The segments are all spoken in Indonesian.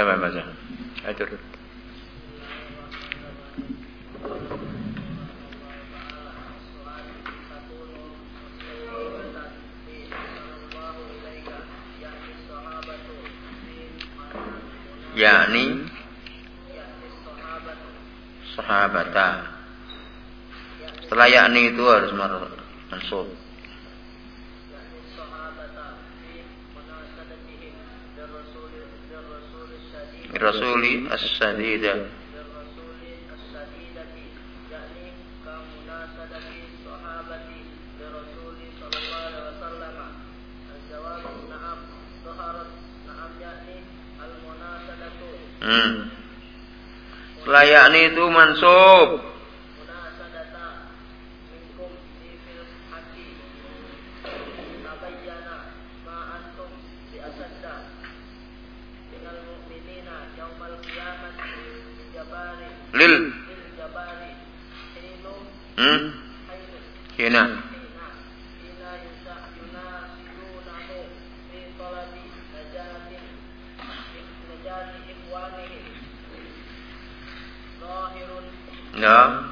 yang baca? Ayo yakni sahabata. Setelah yakni itu harus mansub Rasuli as-sadida Hmm. Layakni itu mansub. Lil. Hmm. Hina. Ya.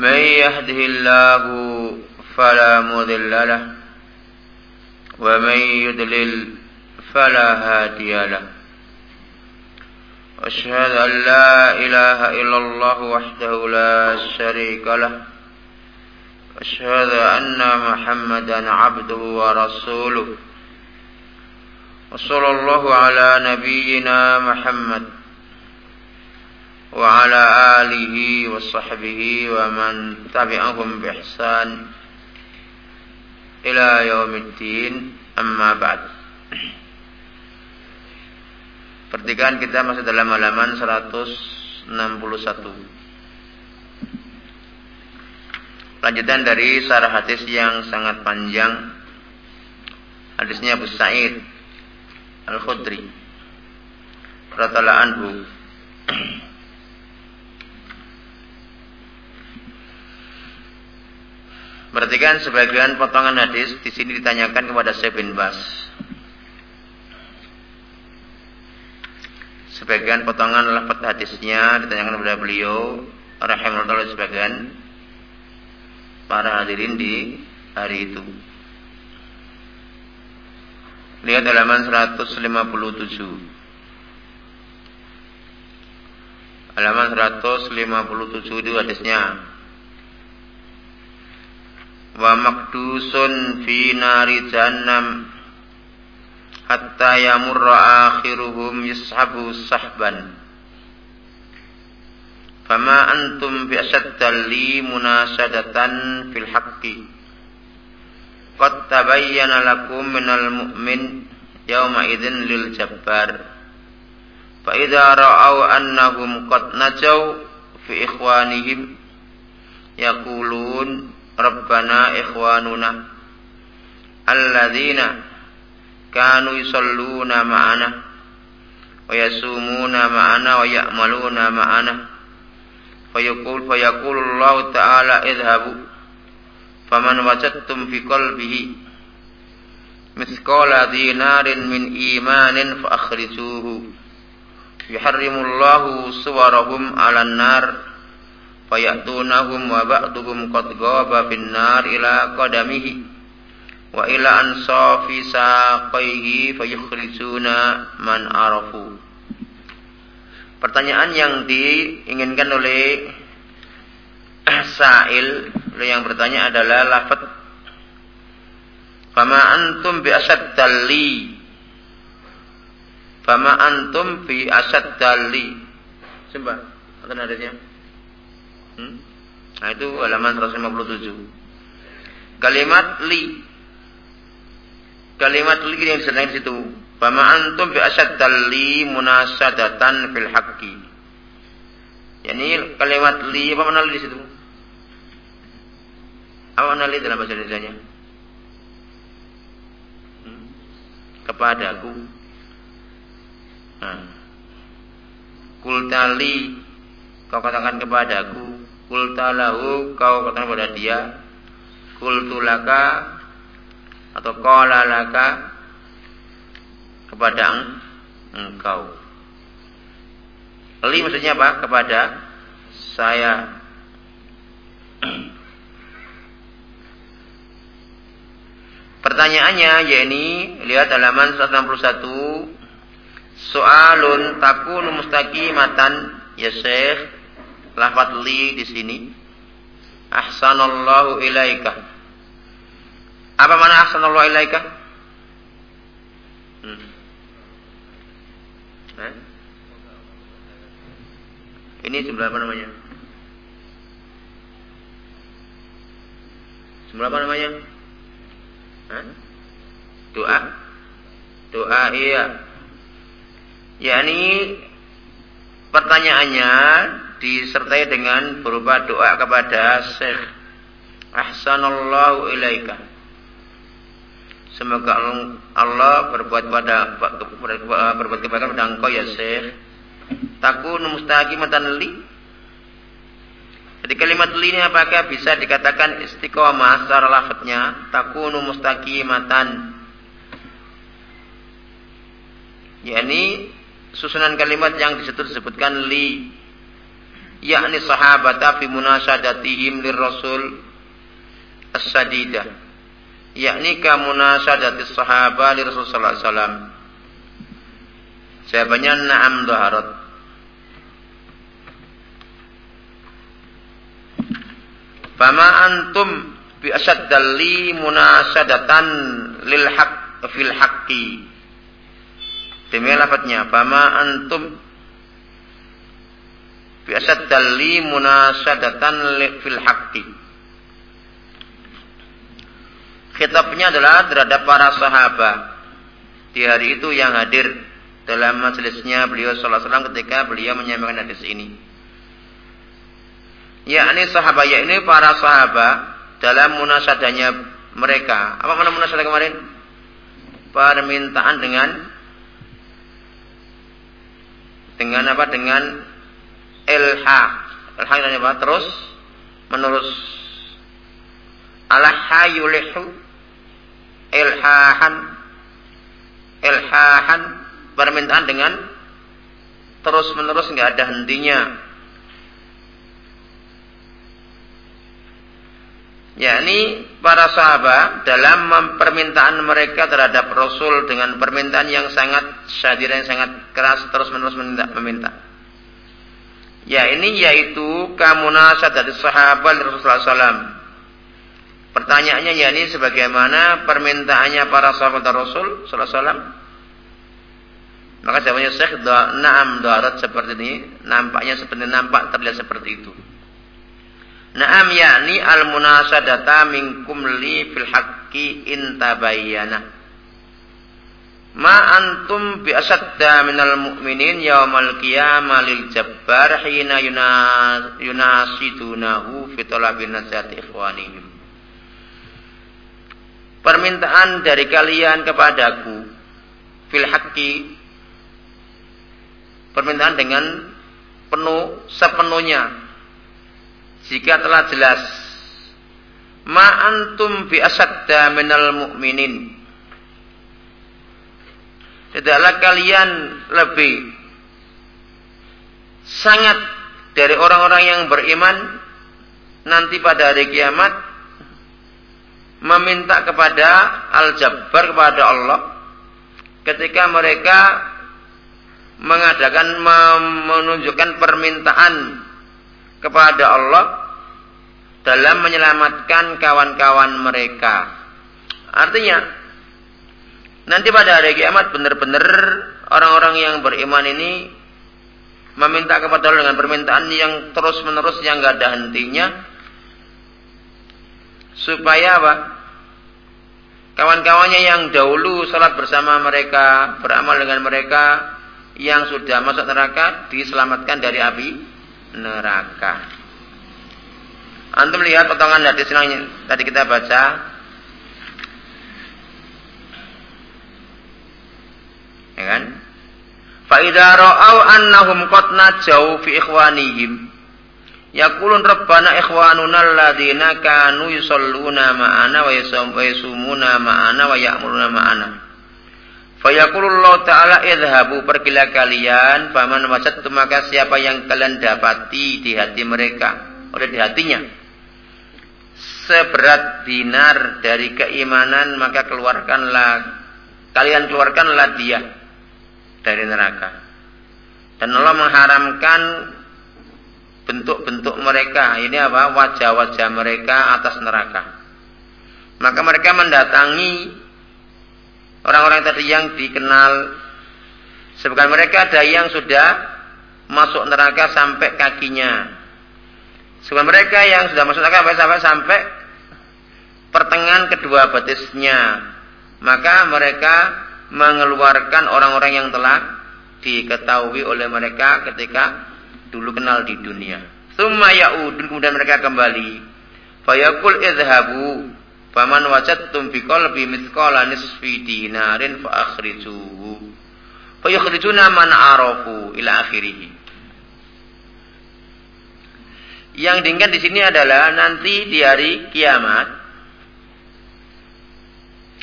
من يهده الله فلا مضل له ومن يضلل فلا هادي له. أشهد أن لا إله إلا الله وحده لا شريك له. أشهد أن محمدا عبده ورسوله. وصلى الله على نبينا محمد. وعلى آله وصحبه ومن تبعهم بإحسان إلى يوم الدين أما بعد Pertigaan kita masih dalam halaman 161 Lanjutan dari sarah hadis yang sangat panjang Hadisnya Abu Sa'id Al-Khudri Radhiyallahu anhu Perhatikan sebagian potongan hadis di sini ditanyakan kepada Syekh bin Bas. Sebagian potongan lafaz hadisnya ditanyakan kepada beliau rahimahullah sebagian para hadirin di hari itu. Lihat halaman 157. Halaman 157 itu hadisnya wa makdusun fi nari jannam hatta yamurra akhiruhum yashabu sahban. Fama antum bi asadda li munasadatan fil haqqi. Qad tabayyana lakum minal mu'min yawma idzin lil jabbar. Fa idza ra'aw annahum qad najaw fi ikhwanihim yaqulun Rabbana ikhwanuna alladzina kanu yusalluna ma'ana wa yasumuna ma'ana wa ya'maluna ma'ana fayaqul fayaqulu Allah ta'ala idhabu faman wajadtum fi qalbihi mithqala dinarin min imanin fa akhrijuhu yuharrimullahu suwarahum 'alan nar fayatunahum wa ba'duhum qad ghaba fin nar ila qadamihi wa ila ansafi saqaihi fayukhrijuna man arafu. Pertanyaan yang diinginkan oleh Sa'il yang bertanya adalah lafaz Fama antum bi asaddali Fama antum bi asaddali Sumpah, ada nadanya hmm? Nah itu halaman 157 Kalimat li Kalimat li yang disebutkan di situ Fama antum bi asaddali munasadatan fil haqqi Yani kalimat li apa mana li di situ? Apa nali dalam bahasa Indonesia? Hmm? Kepadaku. Nah. Kultali kau katakan kepadaku. Kultalahu kau katakan kepada dia. Kultulaka atau kolalaka kepada engkau. Li maksudnya apa? Kepada saya Pertanyaannya yakni lihat halaman 161 Soalun takunu mustaqimatan ya Syekh lafaz li di sini Ahsanallahu ilaika Apa mana ahsanallahu ilaika? Hmm. Eh? Ini sebelah apa namanya? Sebelah apa namanya? Doa? Doa iya. yakni pertanyaannya disertai dengan berupa doa kepada Syekh Ahsanallahu ilaika. Semoga Allah berbuat pada berbuat kebaikan pada engkau ya Syekh. Takun mustaqimatan li jadi kalimat li ini apakah bisa dikatakan istiqomah secara lafadznya takunu mustaqimatan. yakni susunan kalimat yang disebut disebutkan li yakni sahabata fi munasadatihim lirrasul as-sadidah yakni ka munasadati sahaba li rasul sallallahu alaihi wasallam jawabannya na'am dhaharat Fama antum bi asaddali munasadatan lil haq fil haqqi. Demikian lafadznya. Fama antum bi asaddali munasadatan fil haqqi. Kitabnya adalah terhadap para sahabat di hari itu yang hadir dalam majelisnya beliau sallallahu alaihi ketika beliau menyampaikan hadis ini yakni sahabat ya ini para sahabat dalam munasadahnya mereka. Apa mana munasadah kemarin? Permintaan dengan dengan apa? Dengan ilha. Ilha itu apa? Terus menerus alaha yulihu ilhahan ilhahan permintaan dengan terus menerus nggak ada hentinya yakni para sahabat dalam permintaan mereka terhadap Rasul dengan permintaan yang sangat syadir yang sangat keras terus menerus meminta, meminta. Ya ini yaitu kamunasat dari sahabat Rasulullah SAW. Pertanyaannya ya ini sebagaimana permintaannya para sahabat Rasul SAW. Maka jawabannya Syekh Naam darat seperti ini nampaknya seperti nampak terlihat seperti itu. Naam yakni al munasadata minkum li fil haqqi in tabayyana. Ma antum bi asadda minal mu'minin yaumal qiyamah lil jabbar hina yunasidunahu fi talabin nasihati ikhwanihim. Permintaan dari kalian kepadaku fil haqqi permintaan dengan penuh sepenuhnya jika telah jelas ma antum bi asadda minal mu'minin tidaklah kalian lebih sangat dari orang-orang yang beriman nanti pada hari kiamat meminta kepada Al-Jabbar kepada Allah ketika mereka mengadakan menunjukkan permintaan kepada Allah dalam menyelamatkan kawan-kawan mereka. Artinya nanti pada hari kiamat benar-benar orang-orang yang beriman ini meminta kepada Allah dengan permintaan yang terus-menerus yang gak ada hentinya supaya apa? Kawan-kawannya yang dahulu salat bersama mereka, beramal dengan mereka, yang sudah masuk neraka diselamatkan dari api neraka. Antum lihat potongan hadis yang tadi kita baca. Ya kan? Fa idza ra'au annahum qad najau fi ikhwanihim. Yaqulun rabbana ikhwanuna alladziina kanu yusalluna ma'ana wa yasumuna ma'ana wa ya'muruna ma'ana. Fayaqulullahu ta'ala idhabu pergilah kalian faman wajadtum maka siapa yang kalian dapati di hati mereka oleh di hatinya. Seberat dinar dari keimanan maka keluarkanlah kalian keluarkanlah dia dari neraka. Dan Allah mengharamkan bentuk-bentuk mereka, ini apa? Wajah-wajah mereka atas neraka. Maka mereka mendatangi orang-orang tadi yang dikenal Sebagian mereka ada yang sudah masuk neraka sampai kakinya. Sebagian mereka yang sudah masuk neraka sampai sampai pertengahan kedua betisnya. Maka mereka mengeluarkan orang-orang yang telah diketahui oleh mereka ketika dulu kenal di dunia. Summa ya'udun kemudian mereka kembali. Fayaqul idhabu faman wajadtum bi qalbi mithqala nisfi dinarin fa akhrijuhu. Fayukhrijuna man arafu ila akhirih. Yang diingat di sini adalah nanti di hari kiamat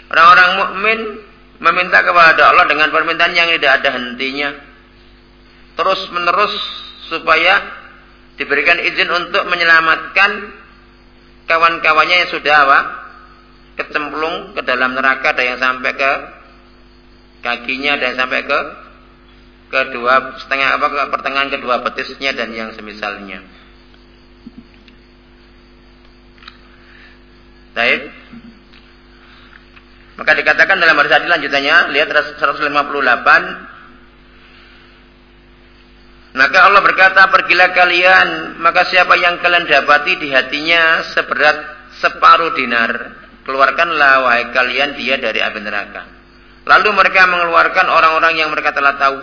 Orang-orang mukmin meminta kepada Allah dengan permintaan yang tidak ada hentinya. Terus menerus supaya diberikan izin untuk menyelamatkan kawan-kawannya yang sudah apa? kecemplung ke dalam neraka ada yang sampai ke kakinya yang sampai ke kedua setengah apa ke pertengahan kedua betisnya dan yang semisalnya. Baik. Maka dikatakan dalam hadis hadis lanjutannya, lihat 158. Maka Allah berkata, pergilah kalian, maka siapa yang kalian dapati di hatinya seberat separuh dinar, keluarkanlah wahai kalian dia dari api neraka. Lalu mereka mengeluarkan orang-orang yang mereka telah tahu,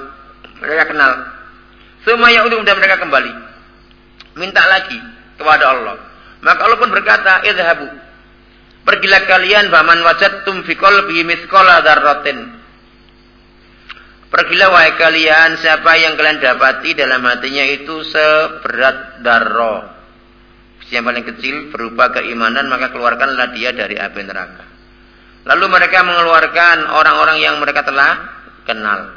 mereka kenal. Semuanya untuk dan mereka kembali. Minta lagi kepada Allah. Maka Allah pun berkata, idhabu, Pergilah kalian baman wajadtum fi qalbi mithqala dzarratin. Pergilah wahai kalian siapa yang kalian dapati dalam hatinya itu seberat darro. Yang paling kecil berupa keimanan maka keluarkanlah dia dari api neraka. Lalu mereka mengeluarkan orang-orang yang mereka telah kenal.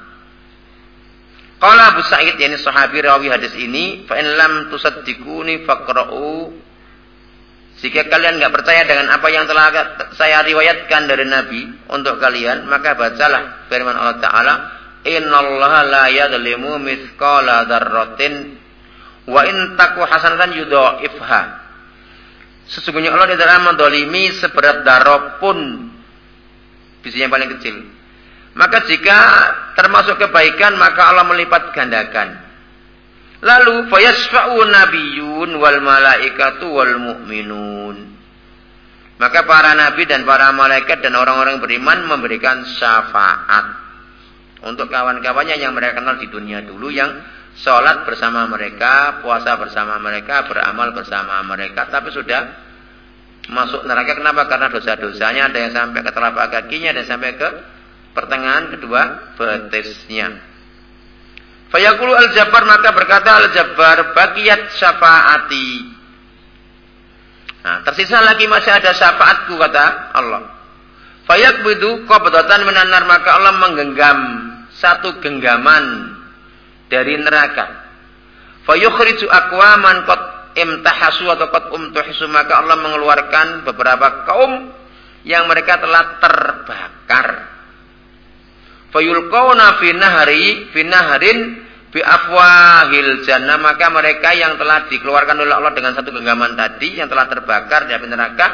Qala Abu Sa'id yakni sahabi rawi hadis ini, fa in lam tusaddiquni faqra'u jika kalian nggak percaya dengan apa yang telah saya riwayatkan dari Nabi untuk kalian, maka bacalah firman Allah Taala, Innallaha la yadlimu mithqala dzarratin wa in taku hasanatan yudha'ifha. Sesungguhnya Allah tidak mendolimi seberat darah pun biji yang paling kecil. Maka jika termasuk kebaikan maka Allah melipat gandakan. Lalu fayasfa'u nabiyun wal malaikatu wal mu'minun. Maka para nabi dan para malaikat dan orang-orang beriman memberikan syafaat untuk kawan-kawannya yang mereka kenal di dunia dulu yang sholat bersama mereka, puasa bersama mereka, beramal bersama mereka, tapi sudah masuk neraka. Kenapa? Karena dosa-dosanya ada yang sampai ke telapak kakinya, ada yang sampai ke pertengahan kedua betisnya. Fayaqulu al-jabbar maka berkata al-jabbar bakiyat syafaati. Nah, tersisa lagi masih ada syafaatku kata Allah. Fayaqbidu qabdatan menanar maka Allah menggenggam satu genggaman dari neraka. Fayukhriju aqwaman qad imtahasu atau qad umtuhisu maka Allah mengeluarkan beberapa kaum yang mereka telah terbakar Fayulqawna fi nahri fi nahrin bi afwahil jannah. Maka mereka yang telah dikeluarkan oleh Allah dengan satu genggaman tadi yang telah terbakar di api neraka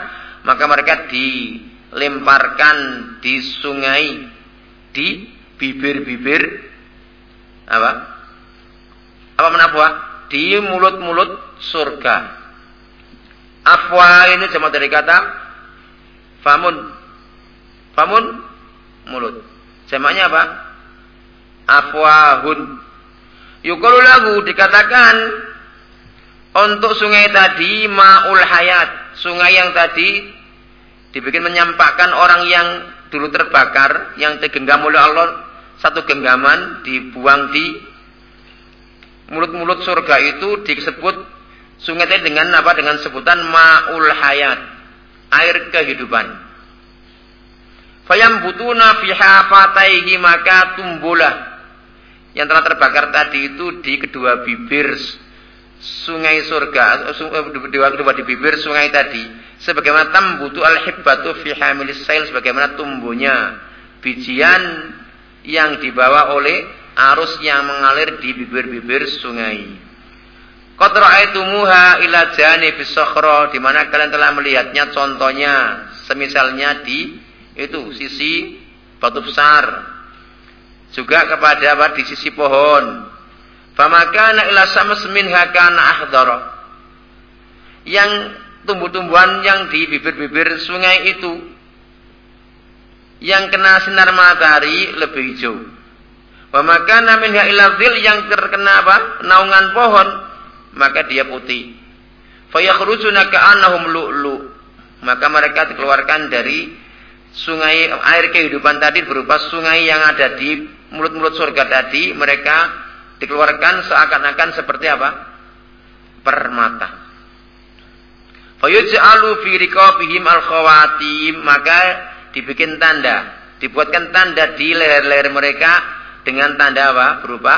maka mereka dilemparkan di sungai di bibir-bibir apa? Apa menafwa di mulut-mulut surga. Afwa ini cuma dari kata famun. Famun mulut Jamaknya apa? Afwahun. Yukalu lagu dikatakan untuk sungai tadi ma'ul hayat. Sungai yang tadi dibikin menyampaikan orang yang dulu terbakar, yang digenggam oleh Allah satu genggaman dibuang di mulut-mulut surga itu disebut sungai tadi dengan apa? Dengan sebutan ma'ul hayat, air kehidupan. Fayam butuna fi hafataihi maka tumbuhlah yang telah terbakar tadi itu di kedua bibir sungai surga eh, kedua, kedua di bibir sungai tadi sebagaimana tambutu al hibbatu fi hamilis sail sebagaimana tumbuhnya bijian yang dibawa oleh arus yang mengalir di bibir-bibir sungai. Qad ra'aitumuha ila janibis sakhra di mana kalian telah melihatnya contohnya semisalnya di itu sisi batu besar. Juga kepada apa di sisi pohon. Famakana ila samas minha kana ahdara. Yang tumbuh-tumbuhan yang di bibir-bibir sungai itu yang kena sinar matahari lebih hijau. Wa makana minha ila yang terkena apa? naungan pohon, maka dia putih. Fayakhrujuna ka'annahum lu'lu. Maka mereka dikeluarkan dari sungai air kehidupan tadi berupa sungai yang ada di mulut-mulut surga tadi mereka dikeluarkan seakan-akan seperti apa? permata. Fayuj'alu fi riqabihim al-khawatim maka dibikin tanda, dibuatkan tanda di leher-leher mereka dengan tanda apa? berupa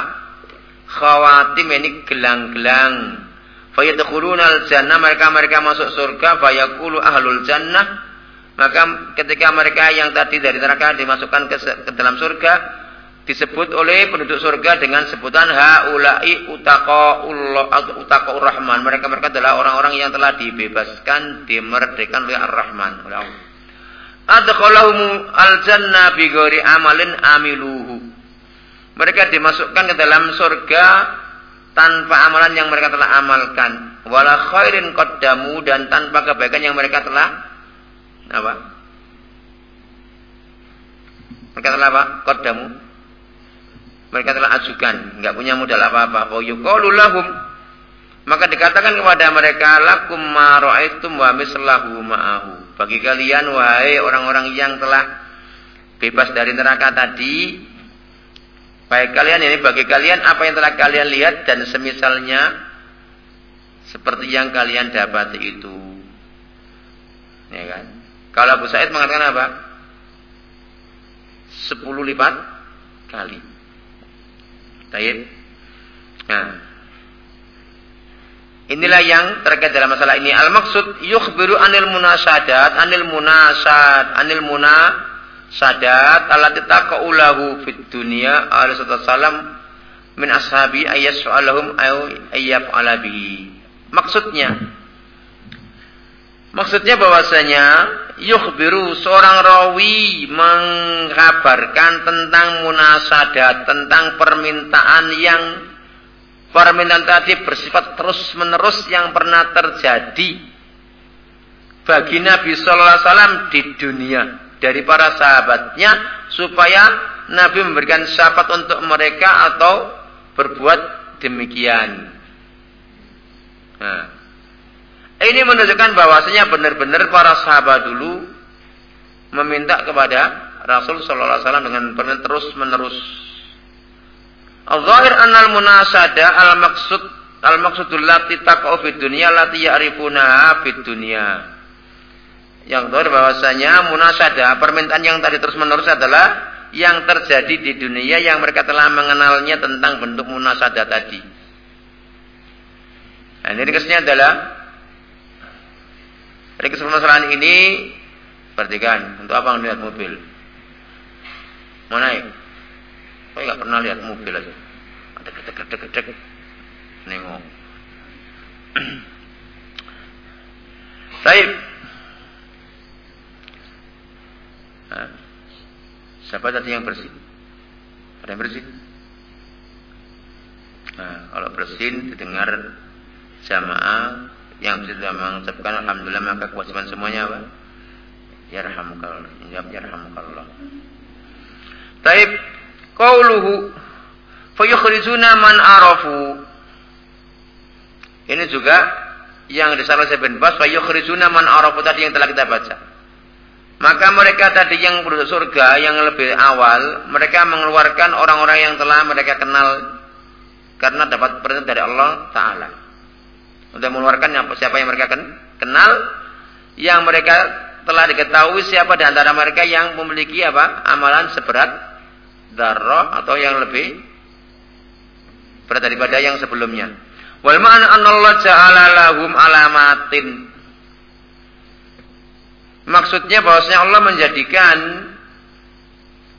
khawatim ini gelang-gelang. Fayadkhuluna al-jannah mereka mereka masuk surga fayaqulu ahlul jannah maka ketika mereka yang tadi dari neraka dimasukkan ke, ke dalam surga, disebut oleh penduduk surga dengan sebutan haulai utaqaur rahman. Mereka mereka adalah orang-orang yang telah dibebaskan, dimerdekakan oleh Ar-Rahman. Adkhalahum al-jannah bighairi amalin amiluhu. Mereka dimasukkan ke dalam surga tanpa amalan yang mereka telah amalkan. Wala khairin qaddamu dan tanpa kebaikan yang mereka telah apa? Mereka telah apa? Kodamu. Mereka telah ajukan, nggak punya modal apa-apa. Wa yuqalu lahum maka dikatakan kepada mereka lakum ma ra'aitum wa mislahu ma'ahu. Bagi kalian wahai orang-orang yang telah bebas dari neraka tadi, baik kalian ini bagi kalian apa yang telah kalian lihat dan semisalnya seperti yang kalian dapat itu. Ya kan? Kalau Abu Said mengatakan apa? Sepuluh lipat kali. Baik. Nah. Inilah yang terkait dalam masalah ini. Al-maksud yukhbiru anil munasadat, anil munasad, anil munasadat allati taqaulahu fid dunya alaihi salam min ashabi ayyas'alahum ayyaf alabi. Maksudnya Maksudnya bahwasanya yukhbiru seorang rawi mengkabarkan tentang munasadat, tentang permintaan yang permintaan tadi bersifat terus-menerus yang pernah terjadi bagi Nabi sallallahu alaihi wasallam di dunia dari para sahabatnya supaya Nabi memberikan syafaat untuk mereka atau berbuat demikian. Nah, ini menunjukkan bahwasanya benar-benar para sahabat dulu meminta kepada Rasul sallallahu alaihi wasallam dengan terus menerus. Al-zahir annal munasada al-maqsud al-maqsudul lati taqau fid dunya lati ya'rifunaha fid dunya. Yang zahir bahwasanya munasada permintaan yang tadi terus menerus adalah yang terjadi di dunia yang mereka telah mengenalnya tentang bentuk munasada tadi. Nah, ini kesnya adalah dari kesempurnaan ini perhatikan untuk apa melihat mobil? Mau naik? Saya nggak pernah lihat mobil aja. Ada gedek-gedek-gedek. Nengok. Baik. Nah, siapa tadi yang bersih? Ada yang bersih? Nah, kalau bersin didengar jamaah yang bisa mengucapkan alhamdulillah maka kewajiban semuanya apa? Yarhamukallah. Jawab yarhamukallah. Taib qauluhu fayukhrijuna man arafu. Ini juga yang disampaikan bin Bas fayukhrijuna man arafu tadi yang telah kita baca. Maka mereka tadi yang penduduk surga yang lebih awal, mereka mengeluarkan orang-orang yang telah mereka kenal karena dapat perintah dari Allah Taala untuk mengeluarkan siapa yang mereka kenal, yang mereka telah diketahui siapa di antara mereka yang memiliki apa amalan seberat darah atau yang lebih berat daripada yang sebelumnya. Wal Allah ja'ala lahum alamatin. Maksudnya bahwasanya Allah menjadikan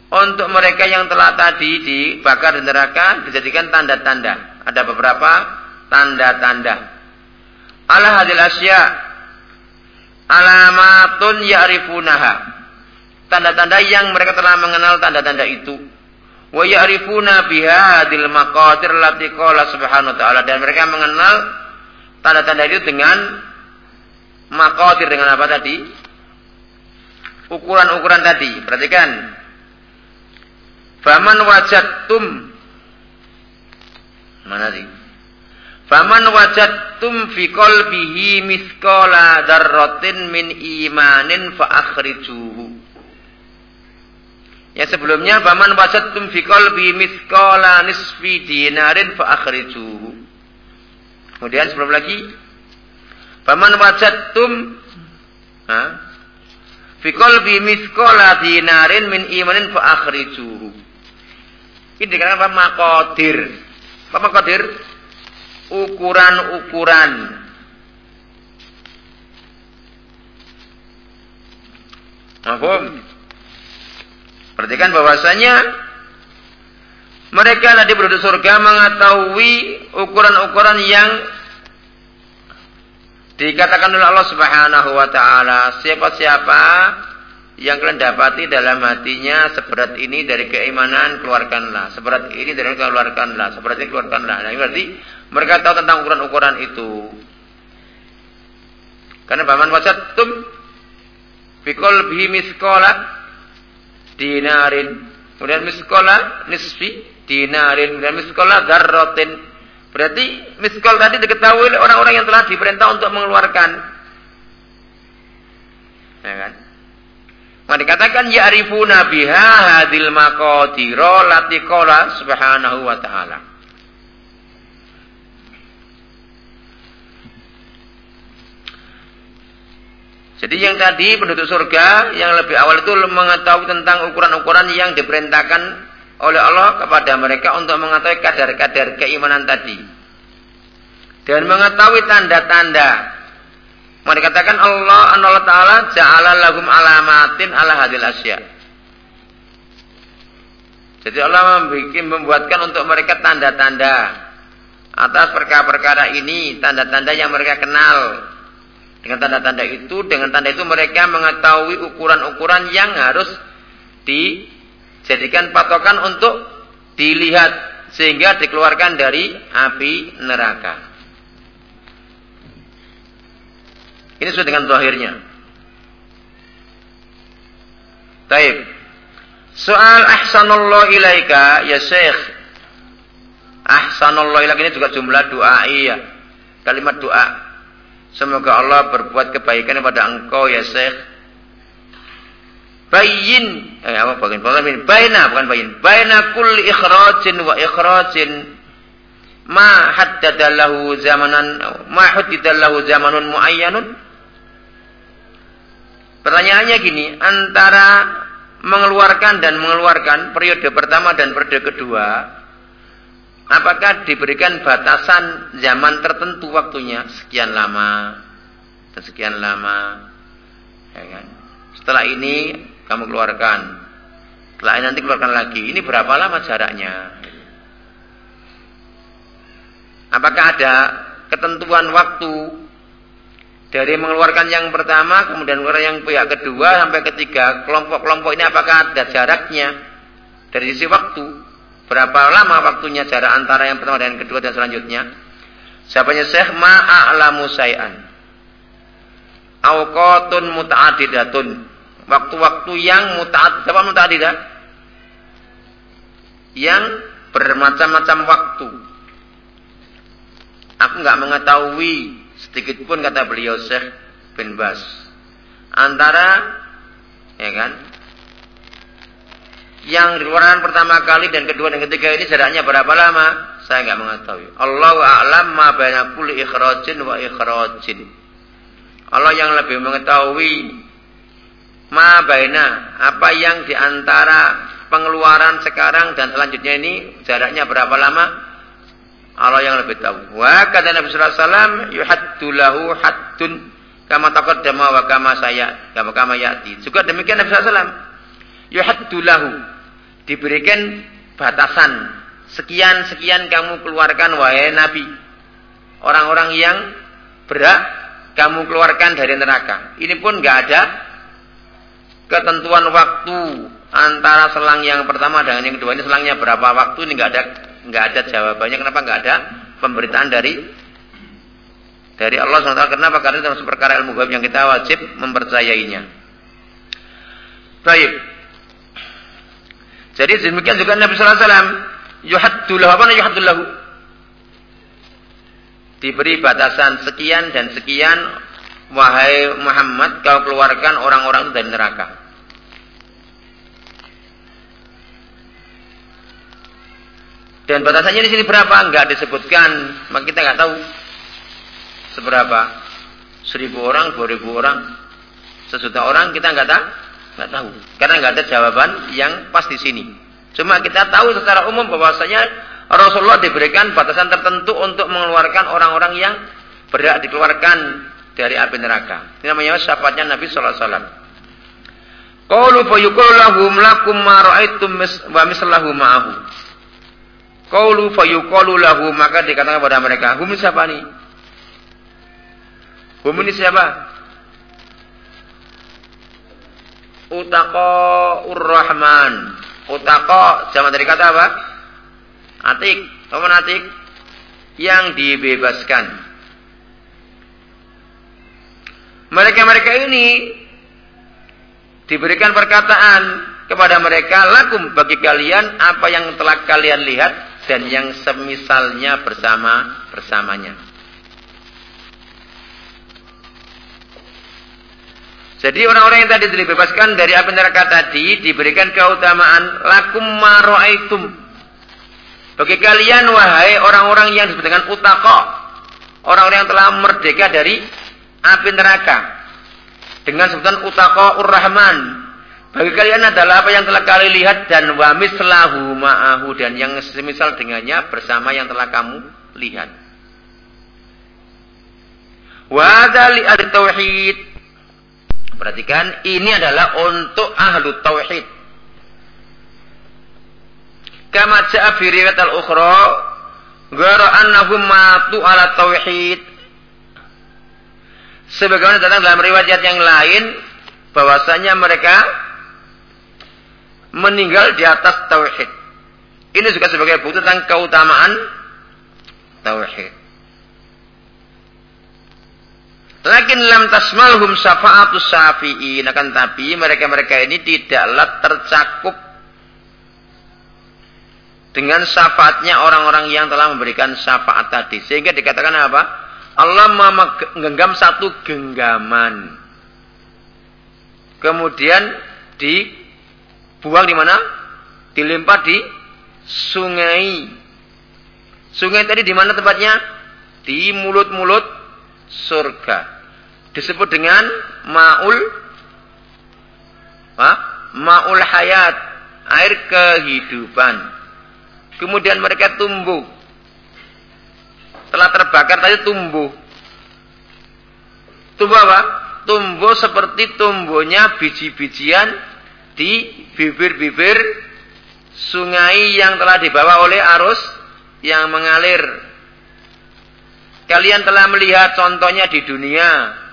untuk mereka yang telah tadi dibakar di neraka dijadikan tanda-tanda. Ada beberapa tanda-tanda. Ala hadil asya alamatun ya'rifunaha. Tanda-tanda yang mereka telah mengenal tanda-tanda itu. Wa ya'rifuna biha hadil maqadir lati qala subhanahu wa ta'ala dan mereka mengenal tanda-tanda itu dengan maqadir dengan apa tadi? Ukuran-ukuran tadi. Perhatikan Faman wajadtum mana sih? Faman wajadtum fi qalbihi mithqala dzarratin min imanin fa akhrijuhu. Ya sebelumnya faman wajadtum fi qalbi mithqala nisfi dinarin fa akhrijuhu. Kemudian sebelum lagi faman wajadtum ha? Fi qalbi mithqala dinarin min imanin fa akhrijuhu. Ini dikatakan apa? Makodir. Apa makodir? Ukuran-ukuran. Mahfum. Perhatikan bahwasanya mereka nanti berduduk surga mengetahui ukuran-ukuran yang dikatakan oleh Allah Subhanahu wa taala. Siapa-siapa yang kalian dapati dalam hatinya seberat ini dari keimanan keluarkanlah seberat ini dari keluarkanlah seberat ini keluarkanlah nah ini berarti mereka tahu tentang ukuran-ukuran itu. Karena paman wasatum fikol bihi miskola dinarin. Kemudian miskola nisfi dinarin. Kemudian miskola darrotin berarti miskol tadi diketahui oleh orang-orang yang telah diperintah untuk mengeluarkan. Ya kan? Maka dikatakan ya'rifuna biha hadil maqadira lati qala subhanahu wa ta'ala. Jadi yang tadi penduduk surga yang lebih awal itu mengetahui tentang ukuran-ukuran yang diperintahkan oleh Allah kepada mereka untuk mengetahui kadar-kadar keimanan tadi. Dan mengetahui tanda-tanda Maka dikatakan Allah Allah Ta'ala ja'ala lahum alamatin ala hadil asya. Jadi Allah membuat, membuatkan untuk mereka tanda-tanda atas perkara-perkara ini, tanda-tanda yang mereka kenal. Dengan tanda-tanda itu, dengan tanda itu mereka mengetahui ukuran-ukuran yang harus dijadikan patokan untuk dilihat sehingga dikeluarkan dari api neraka. Ini sesuai dengan zahirnya. Taib. Soal ahsanullah ilaika ya Syekh. Ahsanullah ilaika ini juga jumlah doa iya. Kalimat doa. Semoga Allah berbuat kebaikan kepada engkau ya Syekh. Bayin, eh apa bagian bagian baina bukan bayin. Baina kulli ikhrajin wa ikhrajin. Ma haddada zamanan ma haddada zamanun muayyanun. Pertanyaannya gini, antara mengeluarkan dan mengeluarkan periode pertama dan periode kedua, apakah diberikan batasan zaman tertentu waktunya sekian lama dan sekian lama, ya kan? Setelah ini kamu keluarkan. Setelah nanti keluarkan lagi. Ini berapa lama jaraknya? Apakah ada ketentuan waktu dari mengeluarkan yang pertama, kemudian mengeluarkan yang pihak kedua sampai ketiga, kelompok-kelompok ini apakah ada jaraknya dari sisi waktu? Berapa lama waktunya jarak antara yang pertama dan yang kedua dan selanjutnya? Siapanya Syekh ma'a'lamu say'an. Awqatun muta'adidatun. Waktu-waktu yang muta'ad, apa muta'adidah? Yang bermacam-macam waktu. Aku nggak mengetahui sedikit pun kata beliau Syekh bin Bas. Antara ya kan yang dikeluarkan pertama kali dan kedua dan ketiga ini jaraknya berapa lama? Saya nggak mengetahui. Allah a'lam ma baina kulli ikhrajin wa ikhrajin. Allah yang lebih mengetahui ma baina apa yang di antara pengeluaran sekarang dan selanjutnya ini jaraknya berapa lama? Allah yang lebih tahu. Wa kata Nabi sallallahu alaihi wasallam kama taqaddama wa kama saya kama kama yati. Juga demikian Nabi sallallahu alaihi wasallam diberikan batasan sekian sekian kamu keluarkan wahai Nabi. Orang-orang yang berat kamu keluarkan dari neraka. Ini pun enggak ada ketentuan waktu antara selang yang pertama dengan yang kedua ini selangnya berapa waktu ini enggak ada nggak ada jawabannya. Kenapa nggak ada pemberitaan dari dari Allah SWT? Kenapa? Karena dalam perkara ilmu gaib yang kita wajib mempercayainya. Baik. Jadi demikian juga Nabi Sallallahu Alaihi Wasallam yuhaddullahu apa yuhaddullahu diberi batasan sekian dan sekian wahai Muhammad kau keluarkan orang-orang dari neraka. Dan batasannya di sini berapa? Enggak disebutkan. Maka kita nggak tahu seberapa. Seribu orang, dua ribu orang, sejuta orang kita nggak tahu, nggak tahu. Karena nggak ada jawaban yang pas di sini. Cuma kita tahu secara umum bahwasanya Rasulullah diberikan batasan tertentu untuk mengeluarkan orang-orang yang berhak dikeluarkan dari api neraka. Ini namanya syafaatnya Nabi Sallallahu Alaihi Wasallam. Qalu fayuqulu lahum lakum ma wa mislahu ma'ahu. Qaulu fayuqalu lahu maka dikatakan kepada mereka, "Hum siapa nih?" Hum ini siapa? Utaqa Ur-Rahman. Utaqa zaman dari kata apa? Atik. Apa atik? Yang dibebaskan. Mereka-mereka ini diberikan perkataan kepada mereka lakum bagi kalian apa yang telah kalian lihat dan yang semisalnya bersama bersamanya. Jadi orang-orang yang tadi dibebaskan dari api neraka tadi diberikan keutamaan lakum maroaitum. Bagi kalian wahai orang-orang yang disebut dengan utako, orang-orang yang telah merdeka dari api neraka dengan sebutan utako ur-rahman bagi kalian adalah apa yang telah kalian lihat dan wa mislahu ma'ahu dan yang semisal dengannya bersama yang telah kamu lihat. Wa li tauhid. Perhatikan, ini adalah untuk ahlu tauhid. Kama ja'a fi riwayat al-ukhra, ghara annahum matu ala tauhid. Sebagaimana datang dalam riwayat yang lain bahwasanya mereka meninggal di atas tauhid. Ini juga sebagai bukti tentang keutamaan tauhid. Lakin lam tasmalhum syafa'atus syafi'in. Akan tapi mereka-mereka ini tidaklah tercakup dengan syafaatnya orang-orang yang telah memberikan syafaat tadi. Sehingga dikatakan apa? Allah menggenggam satu genggaman. Kemudian di Buang di mana? Dilempar di sungai. Sungai tadi di mana tempatnya? Di mulut-mulut surga. Disebut dengan maul apa? maul hayat, air kehidupan. Kemudian mereka tumbuh. Telah terbakar tadi tumbuh. Tumbuh apa? Tumbuh seperti tumbuhnya biji-bijian di bibir-bibir sungai yang telah dibawa oleh arus yang mengalir. Kalian telah melihat contohnya di dunia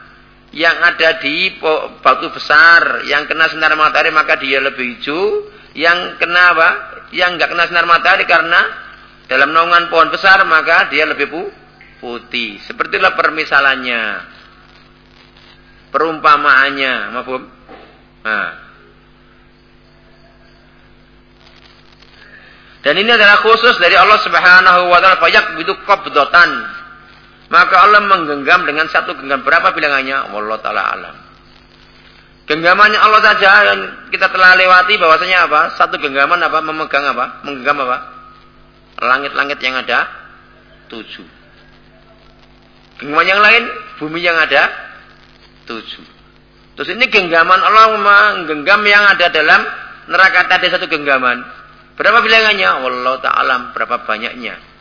yang ada di batu besar yang kena sinar matahari maka dia lebih hijau, yang kena apa? Yang enggak kena sinar matahari karena dalam naungan pohon besar maka dia lebih putih. Sepertilah permisalannya. Perumpamaannya, mafhum? Nah. Dan ini adalah khusus dari Allah Subhanahu wa taala fayak bidu qabdatan. Maka Allah menggenggam dengan satu genggam berapa bilangannya? Wallahu taala alam. Genggamannya Allah saja yang kita telah lewati bahwasanya apa? Satu genggaman apa? Memegang apa? Menggenggam apa? Langit-langit yang ada tujuh. Genggaman yang lain, bumi yang ada tujuh. Terus ini genggaman Allah menggenggam yang ada dalam neraka tadi satu genggaman. Berapa bilangannya? Wallahu ta'ala berapa banyaknya.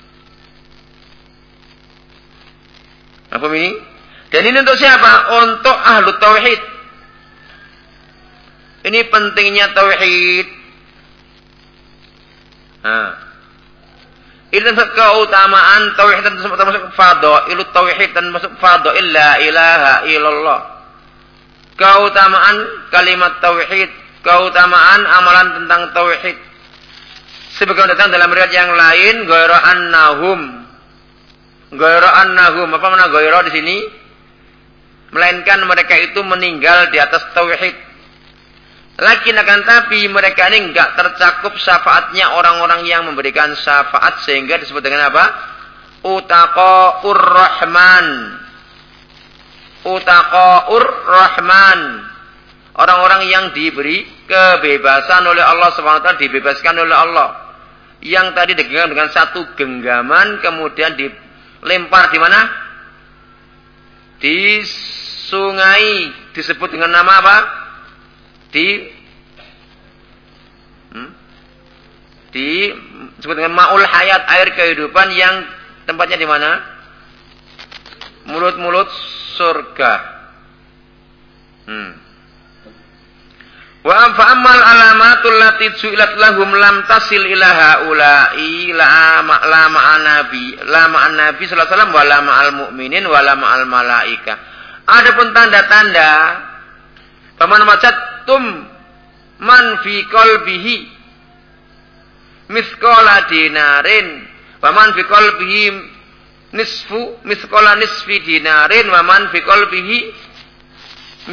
Apa ini? Dan ini untuk siapa? Untuk ahlu tauhid. Ini pentingnya tauhid. Nah. Ini termasuk keutamaan tauhid dan termasuk ilu tauhid dan termasuk fadhail la ilaha illallah. Keutamaan kalimat tauhid, keutamaan amalan tentang tauhid. Sebagaimana datang dalam riwayat yang lain, ghairu annahum. Ghairu annahum, apa makna ghairu di sini? Melainkan mereka itu meninggal di atas tauhid Lakin akan tapi mereka ini enggak tercakup syafaatnya orang-orang yang memberikan syafaat sehingga disebut dengan apa? Utaqaur Rahman. Utaqaur Rahman. Orang-orang yang diberi kebebasan oleh Allah taala dibebaskan oleh Allah. Yang tadi digenggam dengan satu genggaman kemudian dilempar di mana? Di sungai disebut dengan nama apa? di hmm, di disebut dengan maul hayat air kehidupan yang tempatnya di mana? Mulut-mulut surga. Hmm. Wa fa'amal alamatul lati ju'ilat lahum lam tasil ila haula'i la la ma'an nabi la ma'an nabi sallallahu alaihi wasallam wa la ma'al mu'minin wa la ma'al malaika. Adapun tanda-tanda paman macat tum man fi qalbihi miskola dinarin wa man fi qalbihi nisfu miskola nisfi dinarin wa man fi qalbihi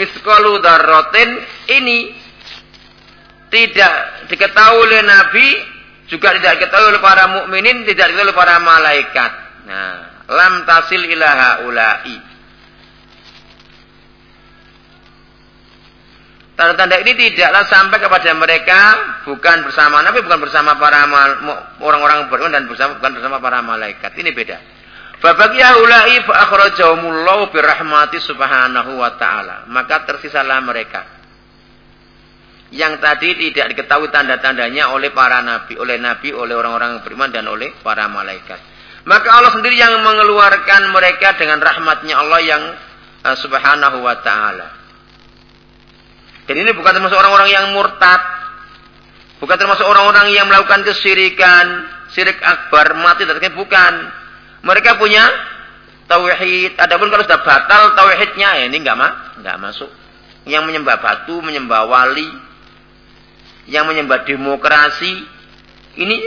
miskolu darrotin ini tidak diketahui oleh Nabi juga tidak diketahui oleh para mukminin tidak diketahui oleh para malaikat nah lam tasil ilaha ulai Tanda-tanda ini tidaklah sampai kepada mereka bukan bersama Nabi, bukan bersama para orang-orang beriman dan bersama bukan bersama para malaikat. Ini beda. Fabaqiya ulai fa akhrajahumullahu birahmati subhanahu wa ta'ala. Maka tersisalah mereka. Yang tadi tidak diketahui tanda-tandanya oleh para nabi, oleh nabi, oleh orang-orang beriman dan oleh para malaikat. Maka Allah sendiri yang mengeluarkan mereka dengan rahmatnya Allah yang uh, subhanahu wa ta'ala. Dan ini bukan termasuk orang-orang yang murtad. Bukan termasuk orang-orang yang melakukan kesyirikan, syirik akbar, mati tapi bukan. Mereka punya tauhid. Adapun kalau sudah batal tauhidnya, ya ini enggak mah, enggak masuk. Yang menyembah batu, menyembah wali, yang menyembah demokrasi, ini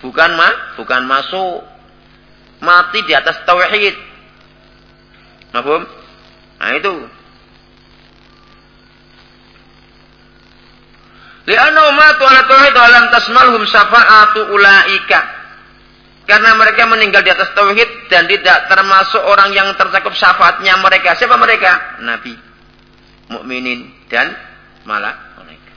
bukan mah, bukan masuk. Mati di atas tauhid. Mahfum? Nah itu Li'annahu matu ala tauhid wa lam tasmalhum syafa'atu ulaika. Karena mereka meninggal di atas tauhid dan tidak termasuk orang yang tercakup syafaatnya mereka. Siapa mereka? Nabi, mukminin dan malak mereka.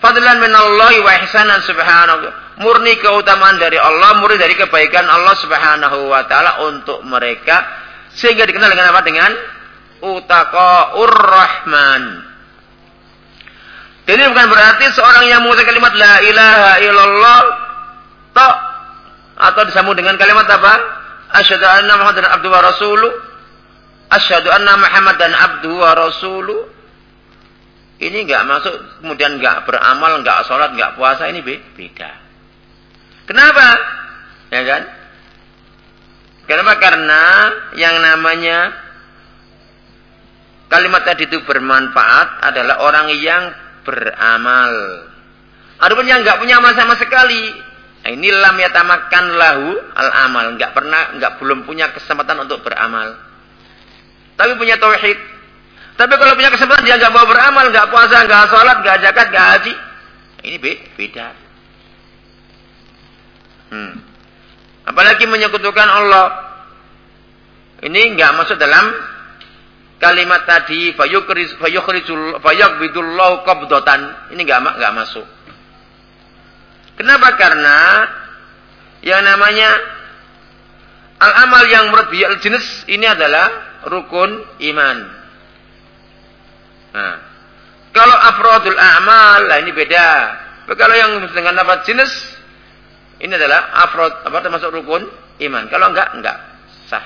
Fadlan min Allah wa ihsanan subhanahu. Murni keutamaan dari Allah, murni dari kebaikan Allah Subhanahu wa taala untuk mereka sehingga dikenal dengan apa? Dengan utaqaur rahman ini bukan berarti seorang yang mengucapkan kalimat la ilaha illallah tok atau disambung dengan kalimat apa? Asyhadu anna Muhammadan abdu wa rasuluh. Asyhadu anna Muhammadan abdu wa rasuluh. Ini nggak masuk, kemudian nggak beramal, nggak sholat, nggak puasa, ini beda. Kenapa? Ya kan? Kenapa? Karena yang namanya kalimat tadi itu bermanfaat adalah orang yang beramal. Adapun yang nggak punya amal sama sekali, nah ini lam yatamakan lahu al amal, nggak pernah, nggak belum punya kesempatan untuk beramal. Tapi punya tauhid. Tapi kalau punya kesempatan dia nggak mau beramal, nggak puasa, nggak sholat, nggak zakat, nggak haji, ini beda. Hmm. Apalagi menyekutukan Allah. Ini nggak masuk dalam kalimat tadi fayukhrijul fayaqbidullahu qabdatan. Ini nggak nggak masuk. Kenapa? Karena yang namanya al-amal yang menurut jenis ini adalah rukun iman. Nah, kalau afrodul a'mal, lah ini beda. Kalau yang dengan lafaz jenis, ini adalah afrod, apa termasuk rukun iman. Kalau enggak, enggak sah.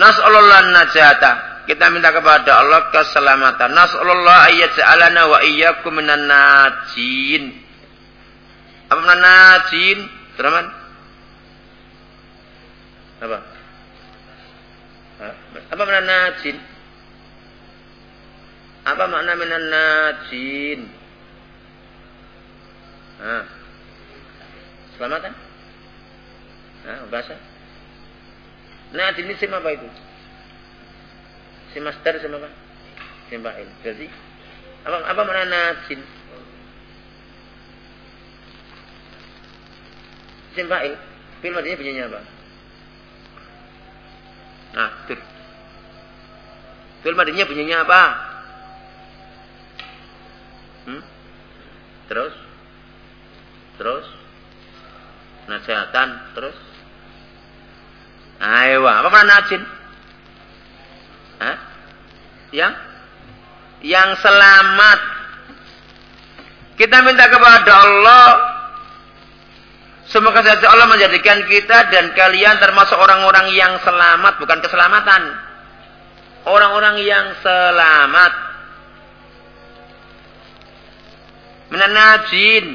Nas'alullah najata. Kita minta kepada Allah keselamatan. Nas'alullah ayyaj'alana wa iyyakum minan najin. Apa minan najin? Teman? Apa? Apa makna najin? Apa makna minan najin? Nah. Selamatan? Nah, bahasa. Najin ini sim apa itu? Sim master sim apa? Sim fa'il. Jadi apa apa makna najin? Sim fa'il. Film ini bunyinya apa? Nah, tuh. Fi'il madinya bunyinya apa? Hmm? Terus? Terus? Nasihatan, terus? Ayo, apa mana najin? Hah? Yang? Yang selamat. Kita minta kepada Allah Semoga saja Allah menjadikan kita dan kalian termasuk orang-orang yang selamat, bukan keselamatan orang-orang yang selamat. Menanajin.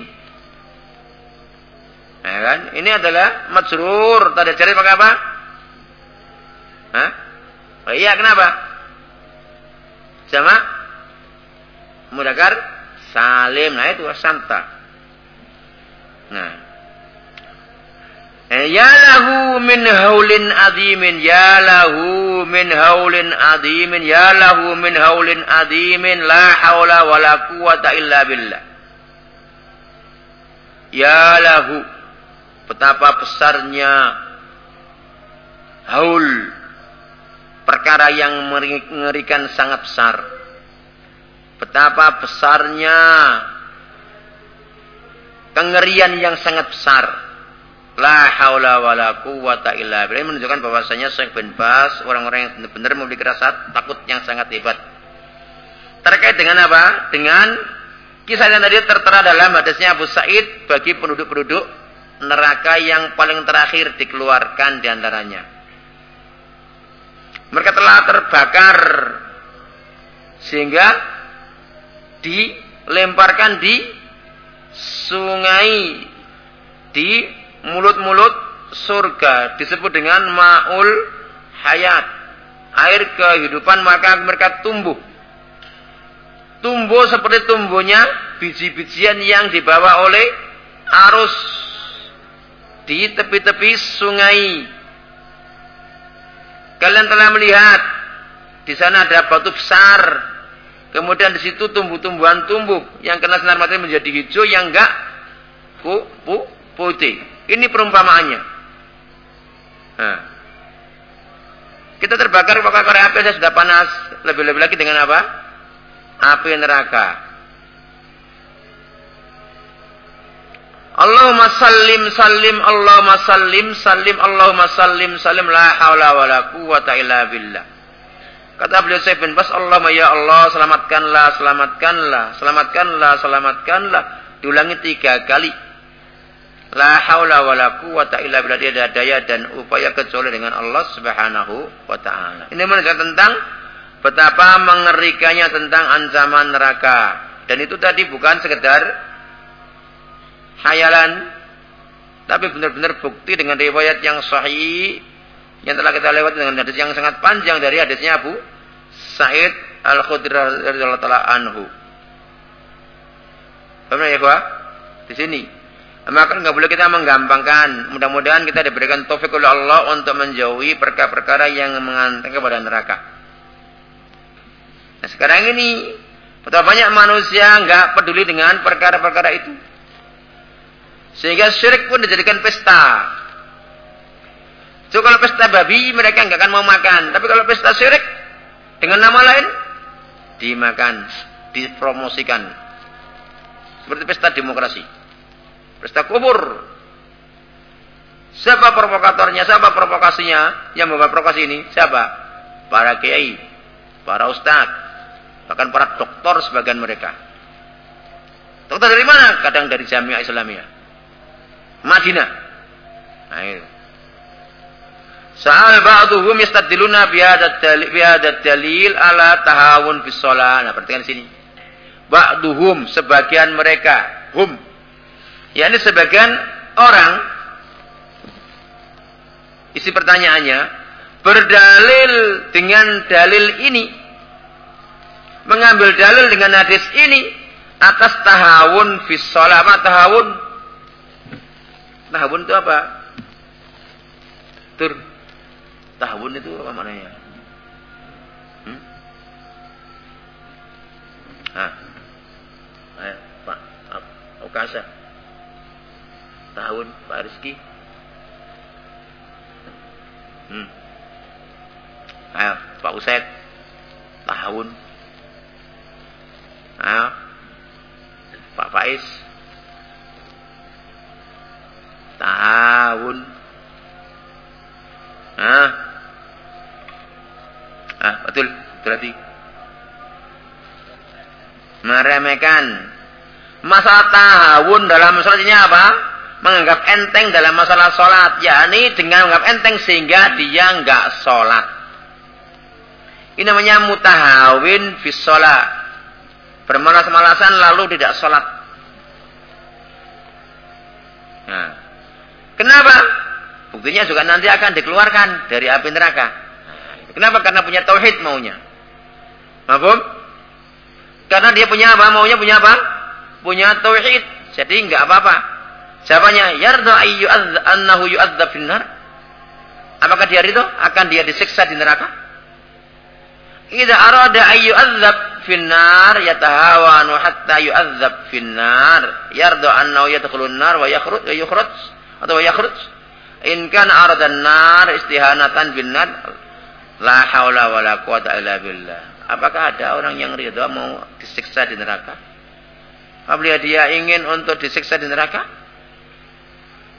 Ya kan? Ini adalah majrur. Tadi cari pakai apa? Hah? Oh iya, kenapa? Sama mudakar salim. Nah itu santa. Nah, Eh, ya lahu min haulin adimin, ya lahu min haulin adimin, ya lahu min haulin adimin, la haula wa la quwata illa billah. Ya lahu, betapa besarnya haul, perkara yang mengerikan sangat besar. Betapa besarnya kengerian yang sangat besar La haula wala quwata illa billah menunjukkan bahwasanya Syekh bin Bas orang-orang yang benar-benar memiliki rasa takut yang sangat hebat. Terkait dengan apa? Dengan kisah yang tadi tertera dalam hadisnya Abu Said bagi penduduk-penduduk neraka yang paling terakhir dikeluarkan di antaranya. Mereka telah terbakar sehingga dilemparkan di sungai di mulut-mulut surga. Disebut dengan maul hayat. Air kehidupan maka mereka tumbuh tumbuh seperti tumbuhnya biji-bijian yang dibawa oleh arus di tepi-tepi sungai kalian telah melihat di sana ada batu besar kemudian di situ tumbuh-tumbuhan tumbuh yang kena sinar matahari menjadi hijau yang enggak putih ini perumpamaannya. Nah. Kita terbakar pakai korek api saya sudah panas. Lebih-lebih lagi dengan apa? Api neraka. Allahumma sallim sallim Allahumma sallim sallim Allahumma sallim sallim la haula wala quwata illa billah. Kata beliau saya bin Bas, Allahumma ya Allah, selamatkanlah, selamatkanlah, selamatkanlah, selamatkanlah. Diulangi tiga kali. La haula wa la quwata illa billah ada daya dan upaya kecuali dengan Allah Subhanahu wa taala. Ini menunjukkan tentang betapa mengerikannya tentang ancaman neraka. Dan itu tadi bukan sekedar hayalan, tapi benar-benar bukti dengan riwayat yang sahih yang telah kita lewati dengan hadis yang sangat panjang dari hadisnya Abu Sa'id Al-Khudri radhiyallahu anhu. Paham ya, Pak? Di sini. Maka nggak boleh kita menggampangkan. Mudah-mudahan kita diberikan taufik oleh Allah untuk menjauhi perkara-perkara yang mengantarkan kepada neraka. Nah sekarang ini betapa banyak manusia nggak peduli dengan perkara-perkara itu. Sehingga syirik pun dijadikan pesta. So kalau pesta babi mereka nggak akan mau makan. Tapi kalau pesta syirik dengan nama lain dimakan, dipromosikan. Seperti pesta demokrasi. Pesta kubur. Siapa provokatornya? Siapa provokasinya? Yang membawa provokasi ini? Siapa? Para kiai, para ustadz, bahkan para dokter sebagian mereka. Dokter dari mana? Kadang dari Jamiah Islamiyah. Madinah. Nah, itu. Sa'al ba'duhum yastadiluna bihadat dalil ala tahawun bis Nah, perhatikan sini. Ba'duhum sebagian mereka, hum yakni sebagian orang isi pertanyaannya berdalil dengan dalil ini mengambil dalil dengan hadis ini atas tahawun fi apa tahawun tahawun itu apa tur tahawun itu apa maknanya hmm? ah Ayo, Pak Okasa tahun Pak Rizki? Hmm. Pak Usaid. Tahun. Ayo. Tahun. Ah. Ah, betul. Berarti meremehkan masalah tahun dalam masalah ini apa? menganggap enteng dalam masalah sholat, yakni dengan menganggap enteng sehingga dia enggak sholat. Ini namanya mutahawin fi sholat. Bermalas-malasan lalu tidak sholat. Kenapa? Buktinya juga nanti akan dikeluarkan dari api neraka. Kenapa? Karena punya tauhid maunya. Mahfum? Karena dia punya apa? Maunya punya apa? Punya tauhid. Jadi enggak apa-apa. Siapanya? Yarda annahu yu'adzab finnar. Apakah dia ridho akan dia disiksa di neraka? Idza arada ayyu adzab finnar yatahawanu hatta yu'adzab finnar. Yarda annahu yadkhulun nar wa yakhruj wa yukhruj atau yakhruj. In kana arada an-nar istihanatan bin nar la haula wala quwata illa billah. Apakah ada orang yang ridho mau disiksa di neraka? Apabila dia ingin untuk disiksa di neraka?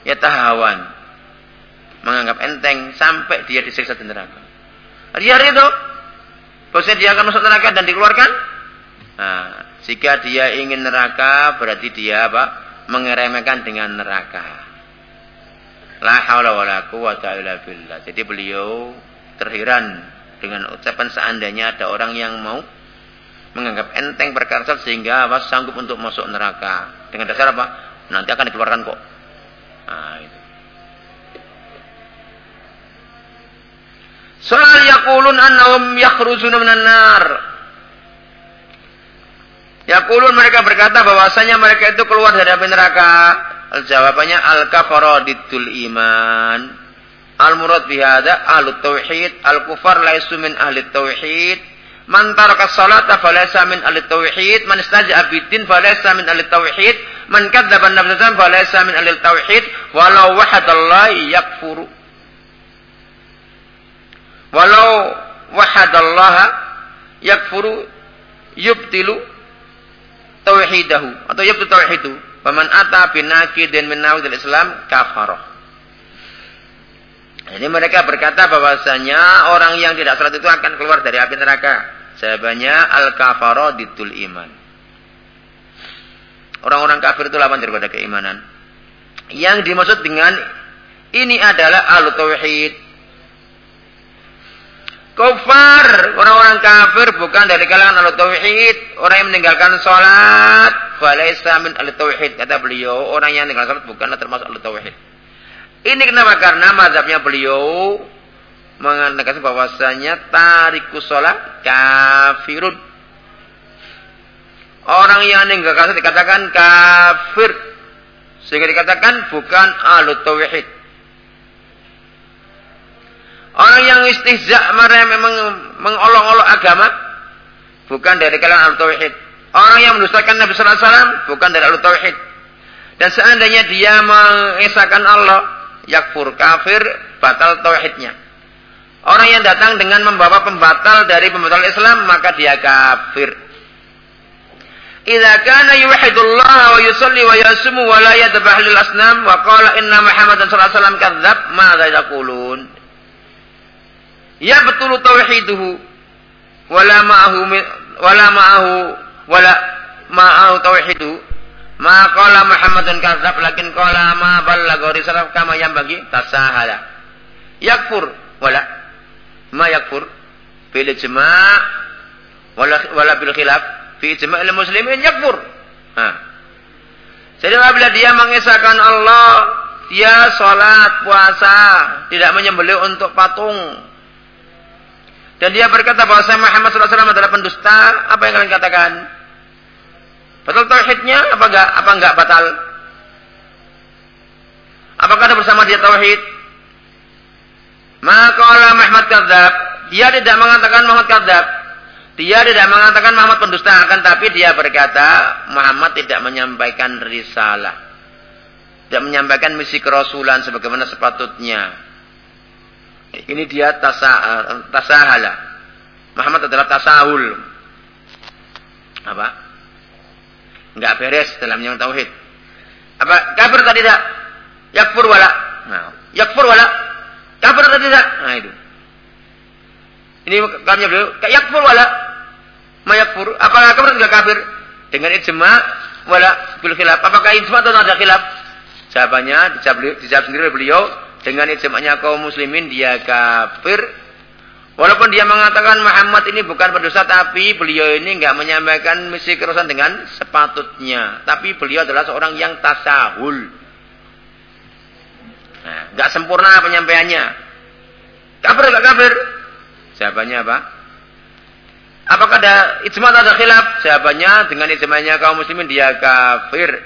ya tahawan menganggap enteng sampai dia disiksa di neraka. Dia ridho bahwasanya dia akan masuk neraka dan dikeluarkan. Nah, jika dia ingin neraka berarti dia apa? mengeremehkan dengan neraka. La haula wala quwata. Jadi beliau terheran dengan ucapan seandainya ada orang yang mau menganggap enteng perkara sehingga apa sanggup untuk masuk neraka. Dengan dasar apa? Nanti akan dikeluarkan kok. Nah, itu. Soal yakulun annahum yakhrujuna minan nar. Yakulun mereka berkata bahwasanya mereka itu keluar dari api neraka. Jawabannya al kafaraditul iman. Al murad bihada ahlu tauhid, al kufar laisu min ahli tauhid, Man taraka salata falaysa min ahli tauhid, man istaja'a bidin falaysa min ahli tauhid, man kadzdzaba an-nabiyya falaysa min ahli tauhid, walau wahadallahi yakfuru. Walau wahadallaha yakfuru yubtilu tauhidahu atau yubtilu tauhidu. Faman ata binakidin min nawidil Islam kafarah. Jadi mereka berkata bahwasanya orang yang tidak salat itu akan keluar dari api neraka. Jawabannya al ditul iman. Orang-orang kafir itu lawan daripada keimanan. Yang dimaksud dengan ini adalah al tauhid. Kufar, orang-orang kafir bukan dari kalangan ahli tauhid, orang yang meninggalkan salat, falaisa min ahli tauhid kata beliau, orang yang meninggalkan salat bukanlah termasuk ahli tauhid. Ini kenapa? Karena mazhabnya beliau mengatakan bahwasanya tarikus salat kafirun. Orang yang meninggalkan salat dikatakan kafir. Sehingga dikatakan bukan ahli tauhid. Orang yang istihza mereka memang mengolok-olok agama bukan dari kalangan al-tauhid. Orang yang mendustakan Nabi sallallahu alaihi wasallam bukan dari al-tauhid. Dan seandainya dia mengesahkan Allah, yakfur kafir, batal tauhidnya. Orang yang datang dengan membawa pembatal dari pembatal Islam, maka dia kafir. Idza kana yuwahhidullah wa yusalli wa yasumu wa la yadbah lil asnam wa qala inna Muhammadan sallallahu alaihi wasallam kadzdzab, madza yaqulun? ya betul tauhiduhu wala ma'ahu wala ma'ahu wala ma'ahu tauhidu. Ma qala Muhammadun kadzab lakin qala ma ballagha risalah kama yang bagi tasahala yakfur wala. Ma yakfur. Bil ijma' wala wala bil khilaf. Fi ijma'il muslimin yakfur. Ha. Jadi apabila dia mengesahkan Allah dia sholat, puasa, tidak menyembelih untuk patung, dan dia berkata bahwa Muhammad SAW adalah pendusta, apa yang kalian katakan? Batal tauhidnya apa enggak? Apa enggak batal? Apakah ada bersama dia tauhid? Maka Allah Muhammad kadzab. Dia tidak mengatakan Muhammad kadzab. Dia tidak mengatakan Muhammad pendusta, akan tapi dia berkata Muhammad tidak menyampaikan risalah. Tidak menyampaikan misi kerasulan sebagaimana sepatutnya. Ini dia tasa, tasahala. Muhammad adalah tasahul. Apa? Enggak beres dalam yang tauhid. Apa? Kafir tadi tidak? Yakfur wala. Nah, yakfur wala. Kafir tadi tidak? Nah itu. Ini kami beliau. Yakfur wala. Mayakfur. Apakah kafir tidak kafir? Dengan ijma wala bil khilaf. Apakah ijma atau ada khilaf? Jawabannya dijawab, dijawab sendiri oleh beliau dengan ijma'nya kaum muslimin dia kafir. Walaupun dia mengatakan Muhammad ini bukan pendosa tapi beliau ini enggak menyampaikan misi kerusakan dengan sepatutnya. Tapi beliau adalah seorang yang tasahul. Nah, enggak sempurna penyampaiannya. Kafir enggak kafir? Jawabannya apa? Apakah ada ijma atau ada khilaf? Jawabannya dengan ijma'nya kaum muslimin dia kafir.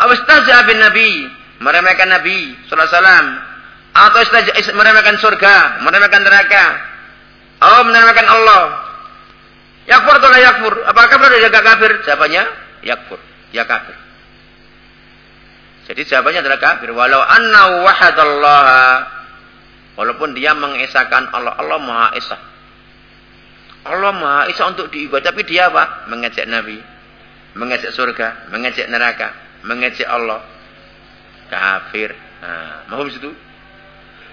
Awastaza bin Nabi, meremehkan Nabi sallallahu alaihi wasallam atau meremehkan surga, meremehkan neraka, atau meremehkan Allah. Yakfur atau tidak yakfur? Apakah atau tidak kafir? Jawabannya yakfur, ya kafir. Jadi jawabannya adalah kafir. Walau anna wahadallah. Walaupun dia mengesahkan Allah. Allah Maha Esa. Allah Maha Esa untuk diibadah. Tapi dia apa? Mengejek Nabi. Mengejek surga. Mengejek neraka. Mengejek Allah. Kafir. Nah, mahum situ?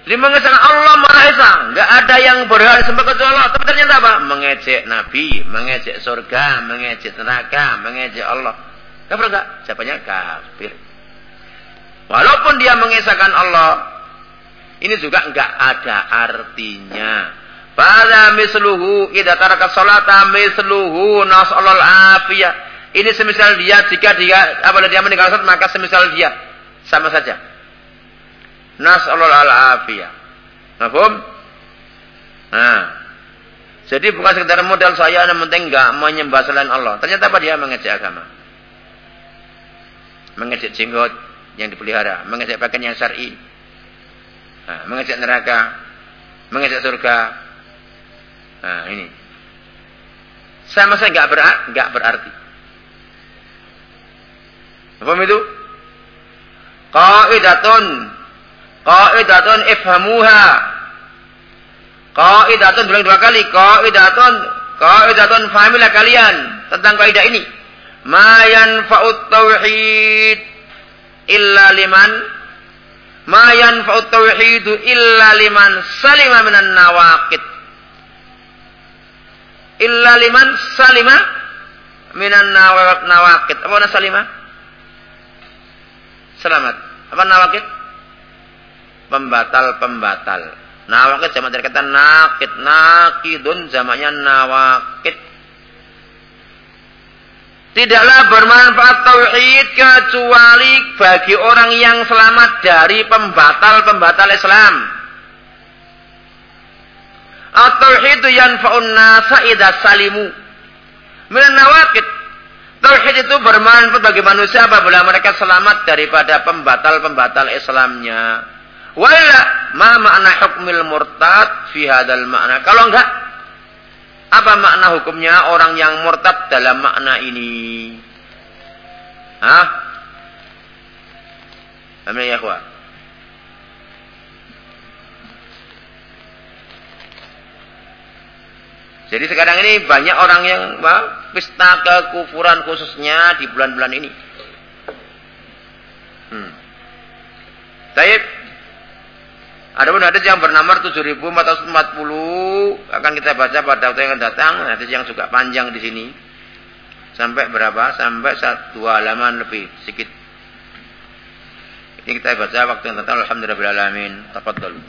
Jadi mengesahkan Allah Maha Esa. Enggak ada yang berhak disembah kecuali Allah. Tapi ternyata apa? Mengejek Nabi, mengejek surga, mengejek neraka, mengejek Allah. Kafir enggak? Jawabannya kafir. Walaupun dia mengesahkan Allah, ini juga enggak ada artinya. Pada misluhu idza taraka salata misluhu nasallahu afiyah. Ini semisal dia jika dia apabila dia meninggal salat maka semisal dia sama saja. Nas'alul al-afiyah. Mahfum? Nah. Jadi bukan sekedar modal saya yang penting enggak menyembah selain Allah. Ternyata apa dia mengejek agama. Mengejek jenggot yang dipelihara, mengejek pakaian yang syar'i. Nah, mengejek neraka, mengejek surga. Nah, ini. Sama saya enggak berat, enggak berarti. Apa itu? Qaidatun Qaidatun ifhamuha. Qaidatun bilang dua kali. Qaidatun. Qaidatun fahamilah kalian tentang kaidah ini. Ma yanfa'ut tauhid illa liman ma yanfa'ut tauhid illa liman salima minan nawaqid. Illa liman salima minan nawaqid. Apa salima? Selamat. Apa nawaqid? Pembatal-pembatal. Nawakid jamak dari kata nakid. Nakidun jamaknya nawakid. Tidaklah bermanfaat tauhid kecuali bagi orang yang selamat dari pembatal-pembatal Islam. At-tauhid yanfa'un nasa idza salimu. Min nawaqid. Tauhid itu bermanfaat bagi manusia apabila mereka selamat daripada pembatal-pembatal Islamnya. Wala ma makna hukmil murtad fi hadal makna. Kalau enggak, apa makna hukumnya orang yang murtad dalam makna ini? Hah? Amin ya kuat. Jadi sekarang ini banyak orang yang wah, pesta kekufuran khususnya di bulan-bulan ini. Hmm. Taib, Adapun hadis yang bernama 7440 akan kita baca pada waktu yang akan datang. Hadis yang juga panjang di sini. Sampai berapa? Sampai satu halaman lebih sedikit. Ini kita baca waktu yang datang. Alhamdulillah. Tafadhol.